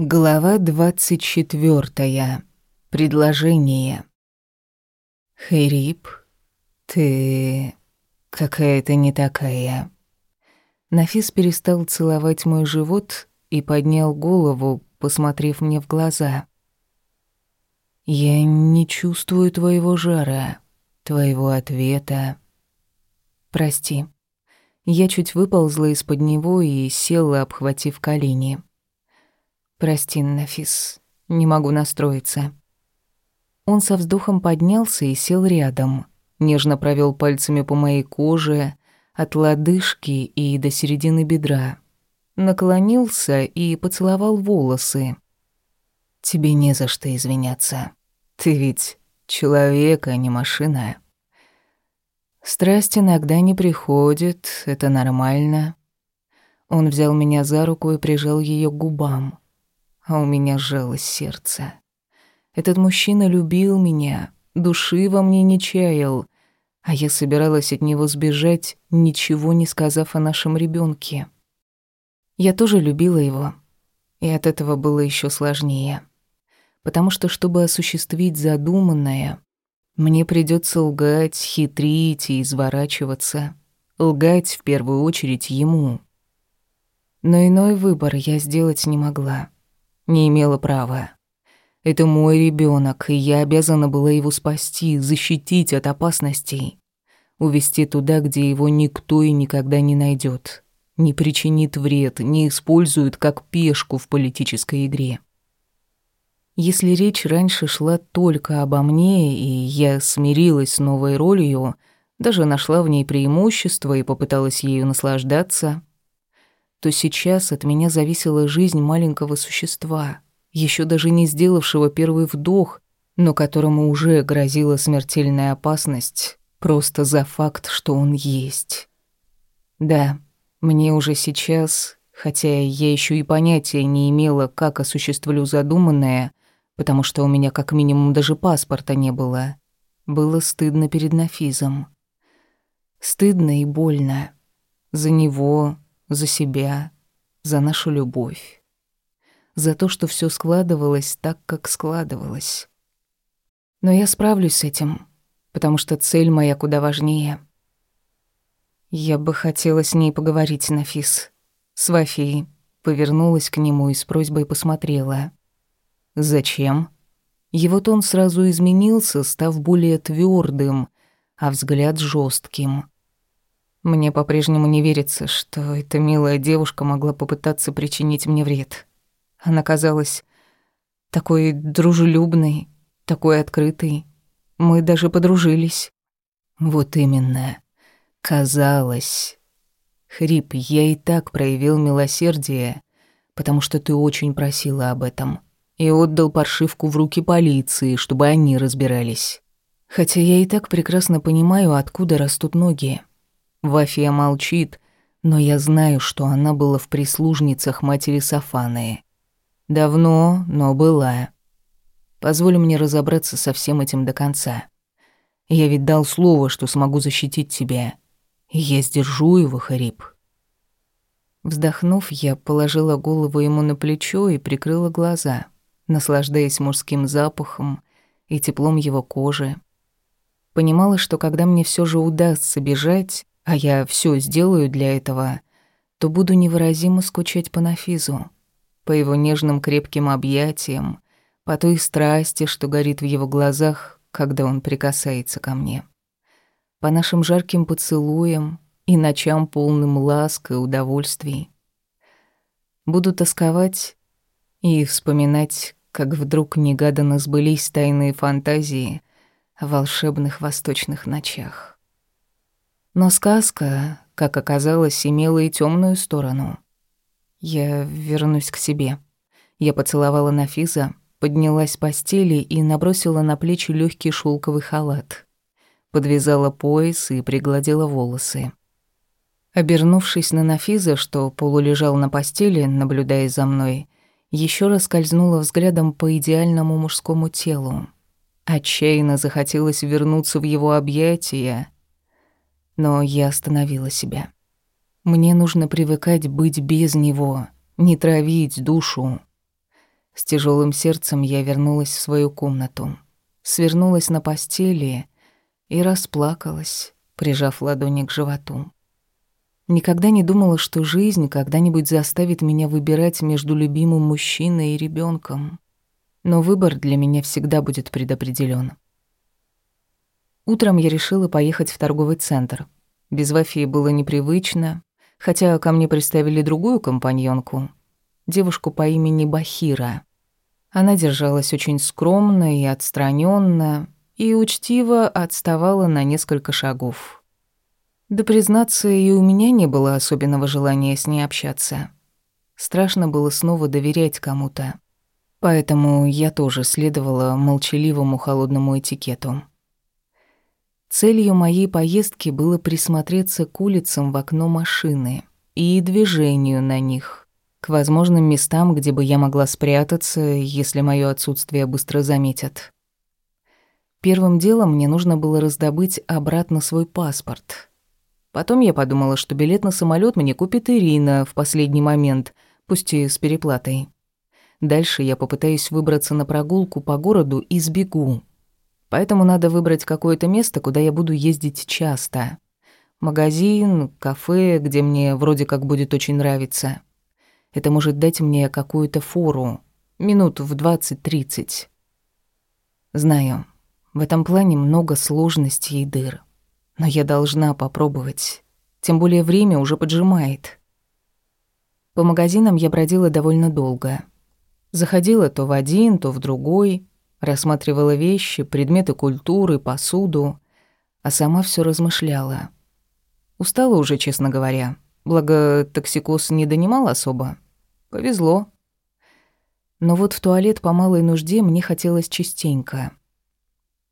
Глава двадцать четвертая. Предложение. Хэрип, ты какая-то не такая. Нафис перестал целовать мой живот и поднял голову, посмотрев мне в глаза. Я не чувствую твоего жара, твоего ответа. Прости. Я чуть выползла из-под него и села, обхватив колени. «Прости, Нафис, не могу настроиться». Он со вздохом поднялся и сел рядом, нежно провел пальцами по моей коже, от лодыжки и до середины бедра. Наклонился и поцеловал волосы. «Тебе не за что извиняться. Ты ведь человек, а не машина». Страсть иногда не приходит, это нормально. Он взял меня за руку и прижал ее к губам а у меня сжалось сердце. Этот мужчина любил меня, души во мне не чаял, а я собиралась от него сбежать, ничего не сказав о нашем ребенке. Я тоже любила его, и от этого было еще сложнее. Потому что, чтобы осуществить задуманное, мне придется лгать, хитрить и изворачиваться. Лгать в первую очередь ему. Но иной выбор я сделать не могла не имела права. Это мой ребенок, и я обязана была его спасти, защитить от опасностей, увести туда, где его никто и никогда не найдет, не причинит вред, не использует как пешку в политической игре. Если речь раньше шла только обо мне, и я смирилась с новой ролью, даже нашла в ней преимущество и попыталась ею наслаждаться, то сейчас от меня зависела жизнь маленького существа, еще даже не сделавшего первый вдох, но которому уже грозила смертельная опасность просто за факт, что он есть. Да, мне уже сейчас, хотя я еще и понятия не имела, как осуществлю задуманное, потому что у меня как минимум даже паспорта не было, было стыдно перед Нафизом. Стыдно и больно. За него, за себя, за нашу любовь. За то, что все складывалось так, как складывалось. Но я справлюсь с этим, потому что цель моя куда важнее. Я бы хотела с ней поговорить, Нафис. С Вафией. Повернулась к нему и с просьбой посмотрела. «Зачем?» Его тон сразу изменился, став более твердым, а взгляд жестким. Мне по-прежнему не верится, что эта милая девушка могла попытаться причинить мне вред. Она казалась такой дружелюбной, такой открытой. Мы даже подружились. Вот именно. Казалось. Хрип, я и так проявил милосердие, потому что ты очень просила об этом. И отдал паршивку в руки полиции, чтобы они разбирались. Хотя я и так прекрасно понимаю, откуда растут ноги. Вафия молчит, но я знаю, что она была в прислужницах матери Сафаны. Давно, но была. Позволь мне разобраться со всем этим до конца. Я ведь дал слово, что смогу защитить тебя. Я сдержу его, Хариб. Вздохнув, я положила голову ему на плечо и прикрыла глаза, наслаждаясь мужским запахом и теплом его кожи. Понимала, что когда мне все же удастся бежать, а я все сделаю для этого, то буду невыразимо скучать по Нафизу, по его нежным крепким объятиям, по той страсти, что горит в его глазах, когда он прикасается ко мне, по нашим жарким поцелуям и ночам полным ласк и удовольствий. Буду тосковать и вспоминать, как вдруг негаданно сбылись тайные фантазии о волшебных восточных ночах. Но сказка, как оказалось, имела и темную сторону. Я вернусь к себе. Я поцеловала Нафиза, поднялась с постели и набросила на плечи легкий шелковый халат. Подвязала пояс и пригладила волосы. Обернувшись на Нафиза, что полулежал на постели, наблюдая за мной, еще раз скользнула взглядом по идеальному мужскому телу. Отчаянно захотелось вернуться в его объятия, но я остановила себя. Мне нужно привыкать быть без него, не травить душу. С тяжелым сердцем я вернулась в свою комнату, свернулась на постели и расплакалась, прижав ладони к животу. Никогда не думала, что жизнь когда-нибудь заставит меня выбирать между любимым мужчиной и ребенком. Но выбор для меня всегда будет предопределён. Утром я решила поехать в торговый центр. Без Вафии было непривычно, хотя ко мне представили другую компаньонку, девушку по имени Бахира. Она держалась очень скромно и отстраненно, и учтиво отставала на несколько шагов. Да, признаться, и у меня не было особенного желания с ней общаться. Страшно было снова доверять кому-то. Поэтому я тоже следовала молчаливому холодному этикету. Целью моей поездки было присмотреться к улицам в окно машины и движению на них к возможным местам, где бы я могла спрятаться, если моё отсутствие быстро заметят. Первым делом мне нужно было раздобыть обратно свой паспорт. Потом я подумала, что билет на самолёт мне купит Ирина в последний момент, пусть и с переплатой. Дальше я попытаюсь выбраться на прогулку по городу и сбегу. Поэтому надо выбрать какое-то место, куда я буду ездить часто. Магазин, кафе, где мне вроде как будет очень нравиться. Это может дать мне какую-то фору, минут в 20-30. Знаю, в этом плане много сложностей и дыр. Но я должна попробовать. Тем более время уже поджимает. По магазинам я бродила довольно долго. Заходила то в один, то в другой, рассматривала вещи, предметы культуры, посуду, а сама все размышляла. Устала уже, честно говоря. Благо, токсикоз не донимал особо. Повезло. Но вот в туалет по малой нужде мне хотелось частенько.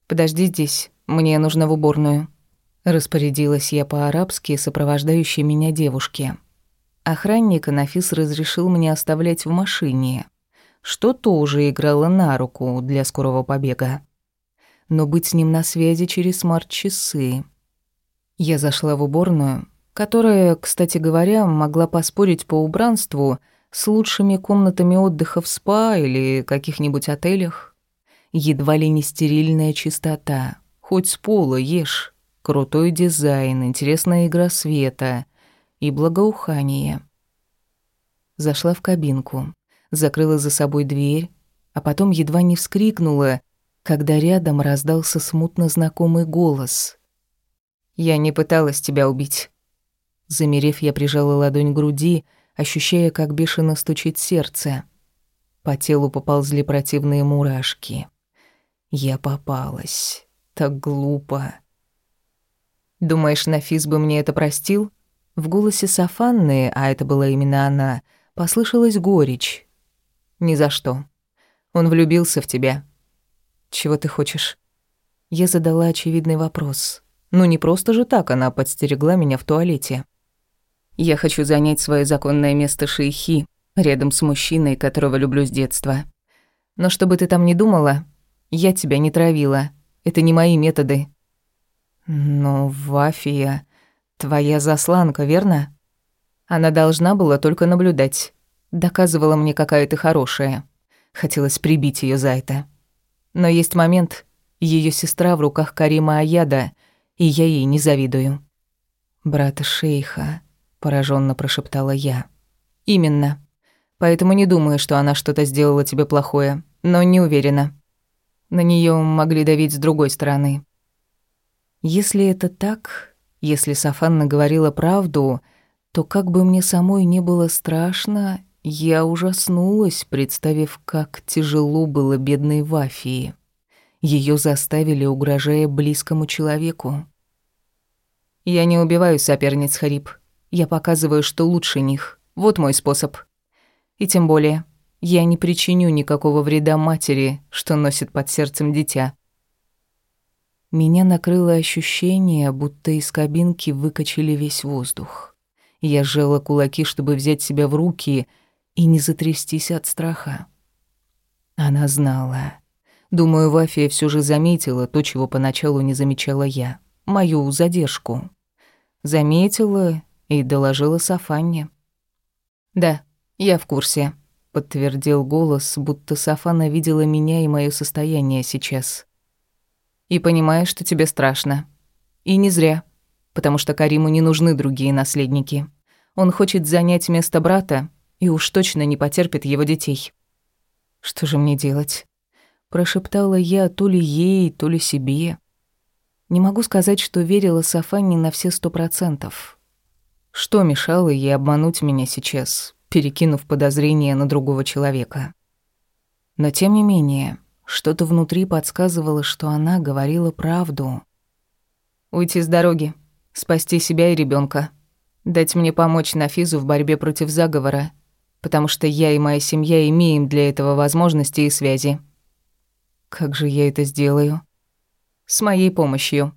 «Подожди здесь, мне нужно в уборную», — распорядилась я по-арабски сопровождающей меня девушке. Охранник Анафис разрешил мне оставлять в машине, что тоже играло на руку для скорого побега. Но быть с ним на связи через смарт-часы. Я зашла в уборную, которая, кстати говоря, могла поспорить по убранству с лучшими комнатами отдыха в спа или каких-нибудь отелях. Едва ли не стерильная чистота, хоть с пола ешь, крутой дизайн, интересная игра света и благоухание. Зашла в кабинку, закрыла за собой дверь, а потом едва не вскрикнула, когда рядом раздался смутно знакомый голос. «Я не пыталась тебя убить». Замерев, я прижала ладонь к груди, ощущая, как бешено стучит сердце. По телу поползли противные мурашки. Я попалась. Так глупо. «Думаешь, Нафис бы мне это простил?» В голосе Сафанны, а это была именно она, послышалась горечь. «Ни за что. Он влюбился в тебя. Чего ты хочешь?» Я задала очевидный вопрос. Ну не просто же так она подстерегла меня в туалете. Я хочу занять свое законное место шейхи, рядом с мужчиной, которого люблю с детства. Но чтобы ты там не думала, я тебя не травила. Это не мои методы. Но Вафия, твоя засланка, верно? Она должна была только наблюдать. Доказывала мне, какая ты хорошая. Хотелось прибить ее за это. Но есть момент, ее сестра в руках Карима Аяда, и я ей не завидую. Брата шейха, пораженно прошептала я. Именно. Поэтому не думаю, что она что-то сделала тебе плохое, но не уверена. На нее могли давить с другой стороны. Если это так, если Сафанна говорила правду, то как бы мне самой не было страшно, я ужаснулась, представив, как тяжело было бедной Вафии. Ее заставили, угрожая близкому человеку. «Я не убиваю соперниц, Хариб», я показываю, что лучше них. Вот мой способ. И тем более, я не причиню никакого вреда матери, что носит под сердцем дитя. Меня накрыло ощущение, будто из кабинки выкачали весь воздух. Я сжала кулаки, чтобы взять себя в руки и не затрястись от страха. Она знала. Думаю, Вафия все же заметила то, чего поначалу не замечала я. Мою задержку. Заметила и доложила Сафанне. «Да, я в курсе. подтвердил голос, будто Сафана видела меня и моё состояние сейчас. И понимаешь, что тебе страшно. И не зря, потому что Кариму не нужны другие наследники. Он хочет занять место брата и уж точно не потерпит его детей. Что же мне делать? Прошептала я то ли ей, то ли себе. Не могу сказать, что верила Сафане на все сто процентов. Что мешало ей обмануть меня сейчас, перекинув подозрение на другого человека? Но тем не менее, что-то внутри подсказывало, что она говорила правду. «Уйти с дороги, спасти себя и ребенка, дать мне помочь Нафизу в борьбе против заговора, потому что я и моя семья имеем для этого возможности и связи». «Как же я это сделаю?» «С моей помощью»,